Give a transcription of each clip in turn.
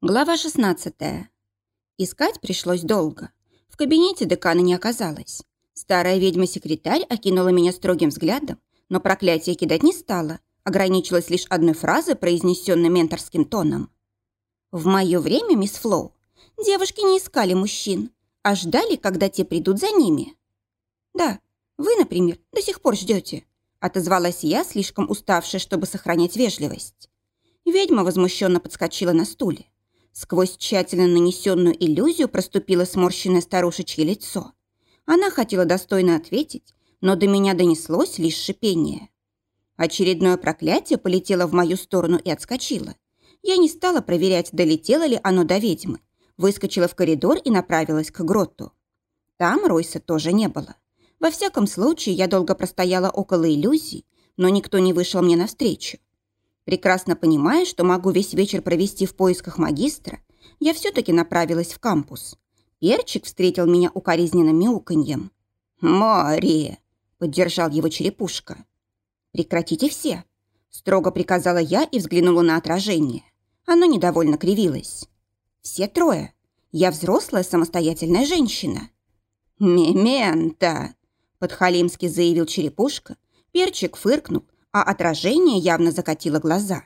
Глава 16. Искать пришлось долго. В кабинете декана не оказалось. Старая ведьма-секретарь окинула меня строгим взглядом, но проклятие кидать не стала, ограничилась лишь одной фразой, произнесенной менторским тоном. В мое время, мисс Флоу, девушки не искали мужчин, а ждали, когда те придут за ними. Да, вы, например, до сих пор ждете, отозвалась я, слишком уставшая, чтобы сохранять вежливость. Ведьма возмущенно подскочила на стуле. Сквозь тщательно нанесенную иллюзию проступило сморщенное старушечье лицо. Она хотела достойно ответить, но до меня донеслось лишь шипение. Очередное проклятие полетело в мою сторону и отскочило. Я не стала проверять, долетело ли оно до ведьмы. Выскочила в коридор и направилась к гроту. Там Ройса тоже не было. Во всяком случае, я долго простояла около иллюзий, но никто не вышел мне навстречу. Прекрасно понимая, что могу весь вечер провести в поисках магистра, я все-таки направилась в кампус. Перчик встретил меня укоризненным мяуканьем. «Мария!» — поддержал его черепушка. «Прекратите все!» — строго приказала я и взглянула на отражение. Оно недовольно кривилось. «Все трое. Я взрослая самостоятельная женщина». «Мементо!» — подхалимски заявил черепушка. Перчик фыркнул, а отражение явно закатило глаза.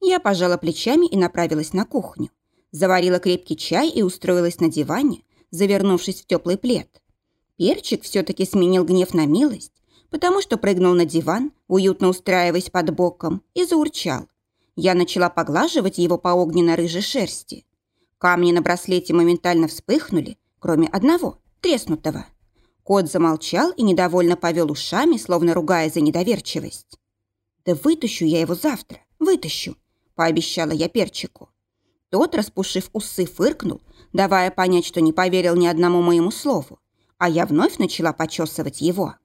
Я пожала плечами и направилась на кухню. Заварила крепкий чай и устроилась на диване, завернувшись в теплый плед. Перчик все-таки сменил гнев на милость, потому что прыгнул на диван, уютно устраиваясь под боком, и заурчал. Я начала поглаживать его по огненно-рыжей шерсти. Камни на браслете моментально вспыхнули, кроме одного, треснутого. Кот замолчал и недовольно повел ушами, словно ругая за недоверчивость. «Да вытащу я его завтра, вытащу», – пообещала я перчику. Тот, распушив усы, фыркнул, давая понять, что не поверил ни одному моему слову, а я вновь начала почесывать его.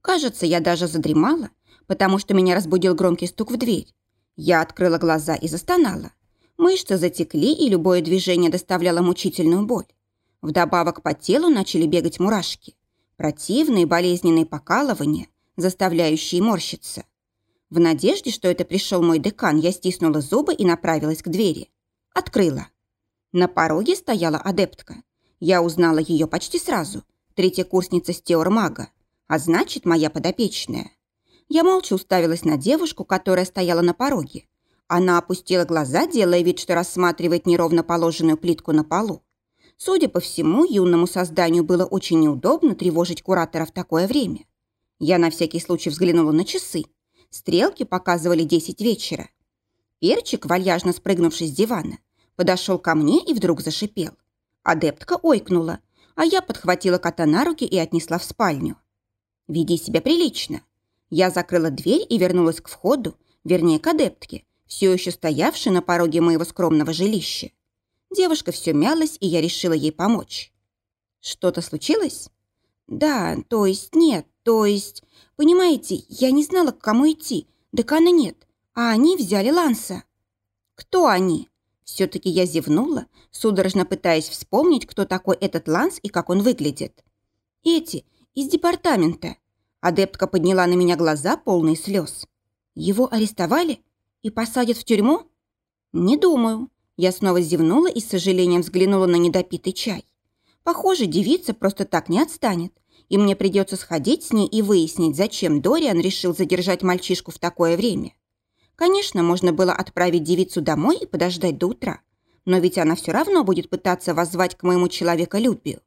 Кажется, я даже задремала, потому что меня разбудил громкий стук в дверь. Я открыла глаза и застонала. Мышцы затекли, и любое движение доставляло мучительную боль. Вдобавок по телу начали бегать мурашки. Противные болезненные покалывания, заставляющие морщиться. В надежде, что это пришел мой декан, я стиснула зубы и направилась к двери. Открыла. На пороге стояла адептка. Я узнала ее почти сразу. Третья курсница Стеормага. А значит, моя подопечная. Я молча уставилась на девушку, которая стояла на пороге. Она опустила глаза, делая вид, что рассматривает неровно положенную плитку на полу. Судя по всему, юному созданию было очень неудобно тревожить куратора в такое время. Я на всякий случай взглянула на часы. Стрелки показывали десять вечера. Перчик, вальяжно спрыгнувший с дивана, подошел ко мне и вдруг зашипел. Адептка ойкнула, а я подхватила кота на руки и отнесла в спальню. «Веди себя прилично». Я закрыла дверь и вернулась к входу, вернее, к адептке, все еще стоявшей на пороге моего скромного жилища. Девушка все мялась, и я решила ей помочь. «Что-то случилось?» «Да, то есть нет, то есть Понимаете, я не знала, к кому идти. Декана нет, а они взяли Ланса. Кто они? Все-таки я зевнула, судорожно пытаясь вспомнить, кто такой этот Ланс и как он выглядит. Эти, из департамента. Адептка подняла на меня глаза, полные слез. Его арестовали и посадят в тюрьму? Не думаю. Я снова зевнула и с сожалением взглянула на недопитый чай. Похоже, девица просто так не отстанет и мне придется сходить с ней и выяснить, зачем Дориан решил задержать мальчишку в такое время. Конечно, можно было отправить девицу домой и подождать до утра, но ведь она все равно будет пытаться воззвать к моему человеколюбию.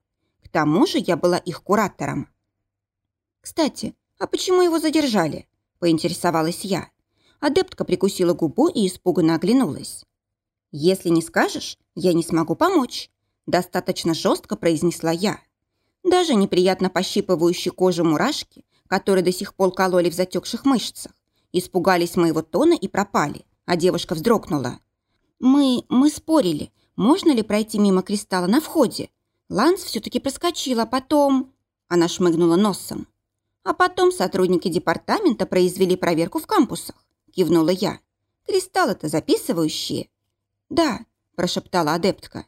К тому же я была их куратором. «Кстати, а почему его задержали?» – поинтересовалась я. Адептка прикусила губу и испуганно оглянулась. «Если не скажешь, я не смогу помочь», – достаточно жестко произнесла я. Даже неприятно пощипывающие кожу мурашки, которые до сих пор кололи в затекших мышцах, испугались моего тона и пропали, а девушка вздрогнула. «Мы... мы спорили, можно ли пройти мимо кристалла на входе. Ланс все-таки проскочил, а потом...» Она шмыгнула носом. «А потом сотрудники департамента произвели проверку в кампусах», кивнула я. «Кристаллы-то записывающие?» «Да», прошептала адептка.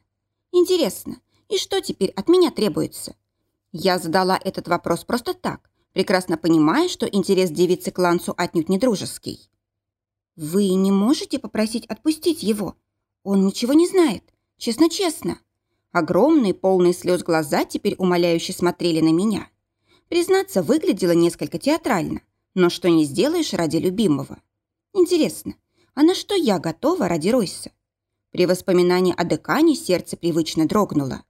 «Интересно, и что теперь от меня требуется? Я задала этот вопрос просто так, прекрасно понимая, что интерес девицы к Лансу отнюдь не дружеский. «Вы не можете попросить отпустить его? Он ничего не знает. Честно-честно. Огромные, полные слез глаза теперь умоляюще смотрели на меня. Признаться, выглядело несколько театрально, но что не сделаешь ради любимого. Интересно, а на что я готова ради Ройса? При воспоминании о декане сердце привычно дрогнуло.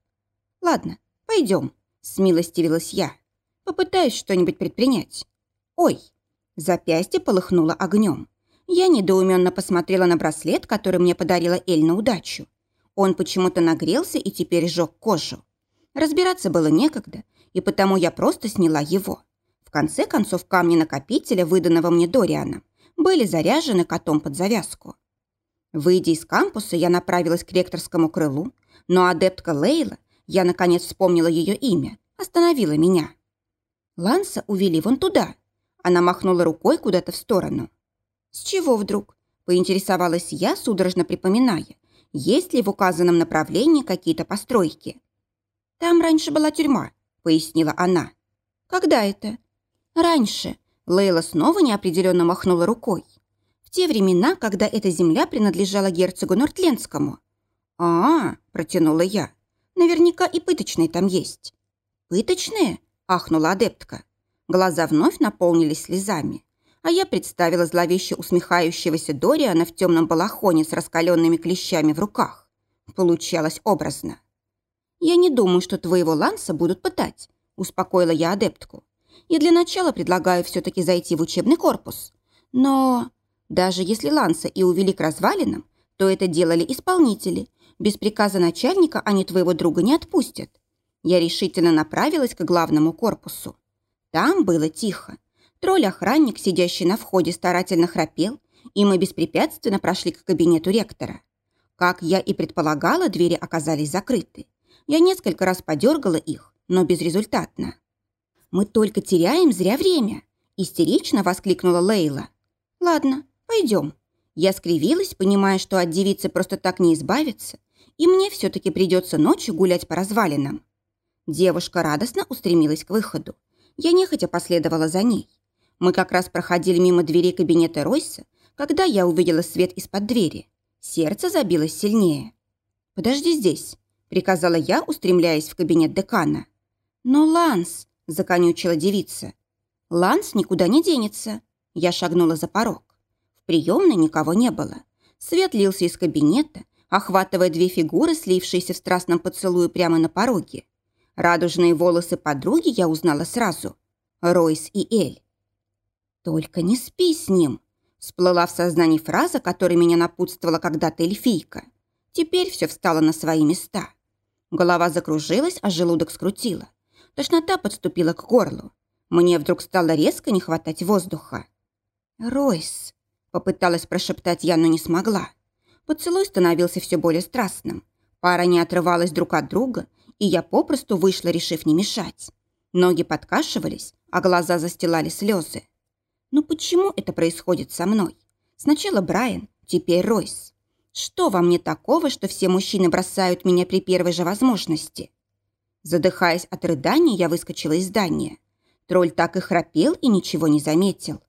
«Ладно, пойдем», — смилостивилась я. «Попытаюсь что-нибудь предпринять». «Ой!» Запястье полыхнуло огнем. Я недоуменно посмотрела на браслет, который мне подарила Эль на удачу. Он почему-то нагрелся и теперь сжег кожу. Разбираться было некогда, и потому я просто сняла его. В конце концов, камни накопителя, выданного мне Дорианом, были заряжены котом под завязку. Выйдя из кампуса, я направилась к ректорскому крылу, но адептка Лейла, я наконец вспомнила ее имя, остановила меня. Ланса увели вон туда. Она махнула рукой куда-то в сторону. С чего вдруг? Поинтересовалась я, судорожно припоминая, есть ли в указанном направлении какие-то постройки. «Там раньше была тюрьма», — пояснила она. «Когда это?» «Раньше». Лейла снова неопределенно махнула рукой. «В те времена, когда эта земля принадлежала герцогу Нортленскому». «А-а», — протянула я. «Наверняка и пыточные там есть». «Пыточные?» — ахнула адептка. Глаза вновь наполнились слезами а я представила зловеще усмехающегося Дориана в темном балахоне с раскаленными клещами в руках. Получалось образно. «Я не думаю, что твоего Ланса будут пытать», – успокоила я адептку. «И для начала предлагаю все-таки зайти в учебный корпус. Но даже если Ланса и увели к развалинам, то это делали исполнители. Без приказа начальника они твоего друга не отпустят». Я решительно направилась к главному корпусу. Там было тихо, Тролль-охранник, сидящий на входе, старательно храпел, и мы беспрепятственно прошли к кабинету ректора. Как я и предполагала, двери оказались закрыты. Я несколько раз подергала их, но безрезультатно. «Мы только теряем зря время!» – истерично воскликнула Лейла. «Ладно, пойдем». Я скривилась, понимая, что от девицы просто так не избавиться, и мне все-таки придется ночью гулять по развалинам. Девушка радостно устремилась к выходу. Я нехотя последовала за ней. Мы как раз проходили мимо двери кабинета Ройса, когда я увидела свет из-под двери. Сердце забилось сильнее. «Подожди здесь», — приказала я, устремляясь в кабинет декана. «Но Ланс», — законючила девица. «Ланс никуда не денется». Я шагнула за порог. В приемной никого не было. Свет лился из кабинета, охватывая две фигуры, слившиеся в страстном поцелуе прямо на пороге. Радужные волосы подруги я узнала сразу. Ройс и Эль. «Только не спи с ним!» Всплыла в сознании фраза, которой меня напутствовала когда-то эльфийка. Теперь все встало на свои места. Голова закружилась, а желудок скрутила. Тошнота подступила к горлу. Мне вдруг стало резко не хватать воздуха. «Ройс!» — попыталась прошептать я, но не смогла. Поцелуй становился все более страстным. Пара не отрывалась друг от друга, и я попросту вышла, решив не мешать. Ноги подкашивались, а глаза застилали слезы. Ну почему это происходит со мной? Сначала Брайан, теперь Ройс. Что во мне такого, что все мужчины бросают меня при первой же возможности? Задыхаясь от рыдания, я выскочила из здания. Тролль так и храпел и ничего не заметил.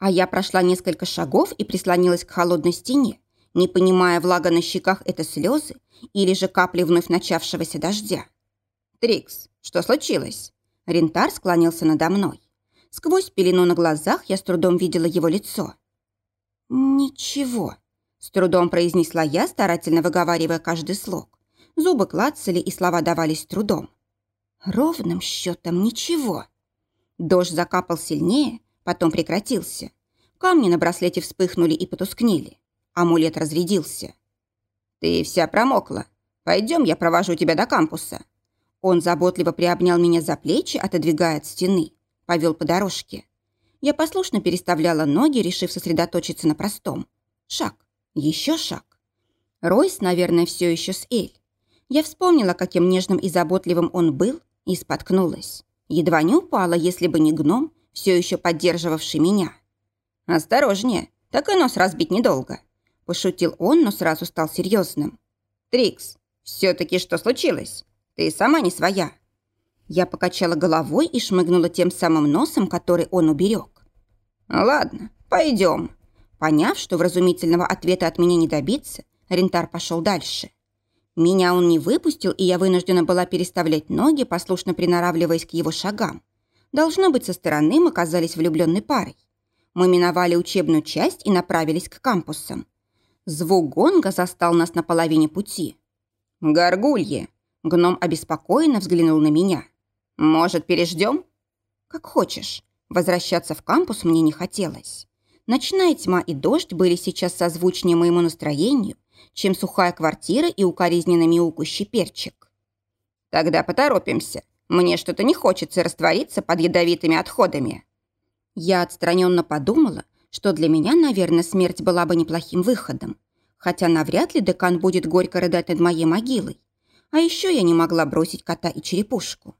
А я прошла несколько шагов и прислонилась к холодной стене, не понимая, влага на щеках – это слезы или же капли вновь начавшегося дождя. «Трикс, что случилось?» Рентар склонился надо мной. Сквозь пелену на глазах я с трудом видела его лицо. «Ничего», — с трудом произнесла я, старательно выговаривая каждый слог. Зубы клацали, и слова давались трудом. «Ровным счетом ничего». Дождь закапал сильнее, потом прекратился. Камни на браслете вспыхнули и потускнели. Амулет разрядился. «Ты вся промокла. Пойдем, я провожу тебя до кампуса». Он заботливо приобнял меня за плечи, отодвигая от стены повел по дорожке. Я послушно переставляла ноги, решив сосредоточиться на простом. Шаг, еще шаг. Ройс, наверное, все еще с Эль. Я вспомнила, каким нежным и заботливым он был, и споткнулась. Едва не упала, если бы не гном, все еще поддерживавший меня. «Осторожнее, так и нос разбить недолго», – пошутил он, но сразу стал серьезным. «Трикс, все-таки что случилось? Ты сама не своя». Я покачала головой и шмыгнула тем самым носом, который он уберег. «Ладно, пойдем». Поняв, что вразумительного ответа от меня не добиться, Рентар пошел дальше. Меня он не выпустил, и я вынуждена была переставлять ноги, послушно приноравливаясь к его шагам. Должно быть, со стороны мы казались влюбленной парой. Мы миновали учебную часть и направились к кампусам. Звук гонга застал нас на половине пути. «Горгулье!» Гном обеспокоенно взглянул на меня. «Может, переждем?» «Как хочешь. Возвращаться в кампус мне не хотелось. Ночная тьма и дождь были сейчас созвучнее моему настроению, чем сухая квартира и укоризненно мяукающий перчик. «Тогда поторопимся. Мне что-то не хочется раствориться под ядовитыми отходами». Я отстраненно подумала, что для меня, наверное, смерть была бы неплохим выходом, хотя навряд ли декан будет горько рыдать над моей могилой. А еще я не могла бросить кота и черепушку.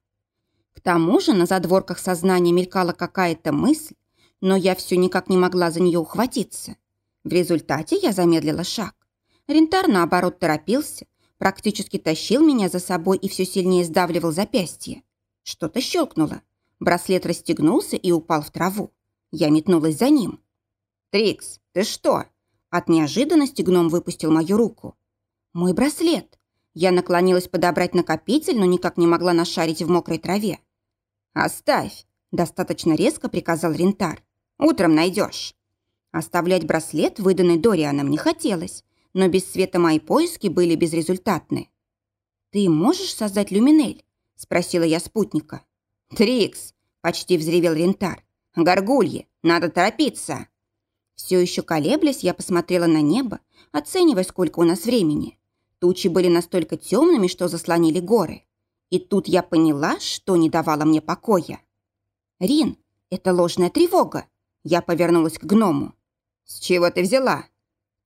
К тому же на задворках сознания мелькала какая-то мысль, но я все никак не могла за нее ухватиться. В результате я замедлила шаг. Рентар, наоборот, торопился, практически тащил меня за собой и все сильнее сдавливал запястье. Что-то щелкнуло. Браслет расстегнулся и упал в траву. Я метнулась за ним. «Трикс, ты что?» От неожиданности гном выпустил мою руку. «Мой браслет!» Я наклонилась подобрать накопитель, но никак не могла нашарить в мокрой траве. «Оставь!» – достаточно резко приказал Рентар. «Утром найдешь». Оставлять браслет, выданный Дорианом, не хотелось, но без света мои поиски были безрезультатны. «Ты можешь создать люминель?» – спросила я спутника. «Трикс!» – почти взревел Рентар. «Горгульи! Надо торопиться!» Все еще колеблясь, я посмотрела на небо, оценивая, сколько у нас времени. Тучи были настолько темными, что заслонили горы. И тут я поняла, что не давало мне покоя. «Рин, это ложная тревога!» Я повернулась к гному. «С чего ты взяла?»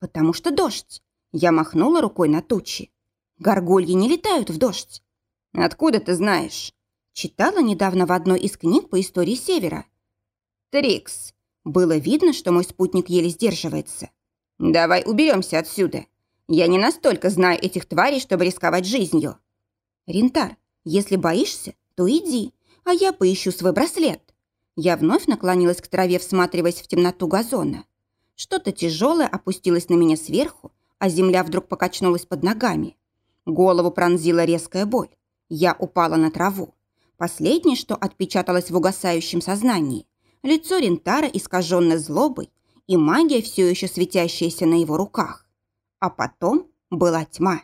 «Потому что дождь!» Я махнула рукой на тучи. «Горгульи не летают в дождь!» «Откуда ты знаешь?» Читала недавно в одной из книг по истории Севера. «Трикс!» Было видно, что мой спутник еле сдерживается. «Давай уберемся отсюда. Я не настолько знаю этих тварей, чтобы рисковать жизнью». «Рентар, если боишься, то иди, а я поищу свой браслет». Я вновь наклонилась к траве, всматриваясь в темноту газона. Что-то тяжелое опустилось на меня сверху, а земля вдруг покачнулась под ногами. Голову пронзила резкая боль. Я упала на траву. Последнее, что отпечаталось в угасающем сознании. Лицо Рентара, искаженное злобой, и магия, все еще светящаяся на его руках. А потом была тьма.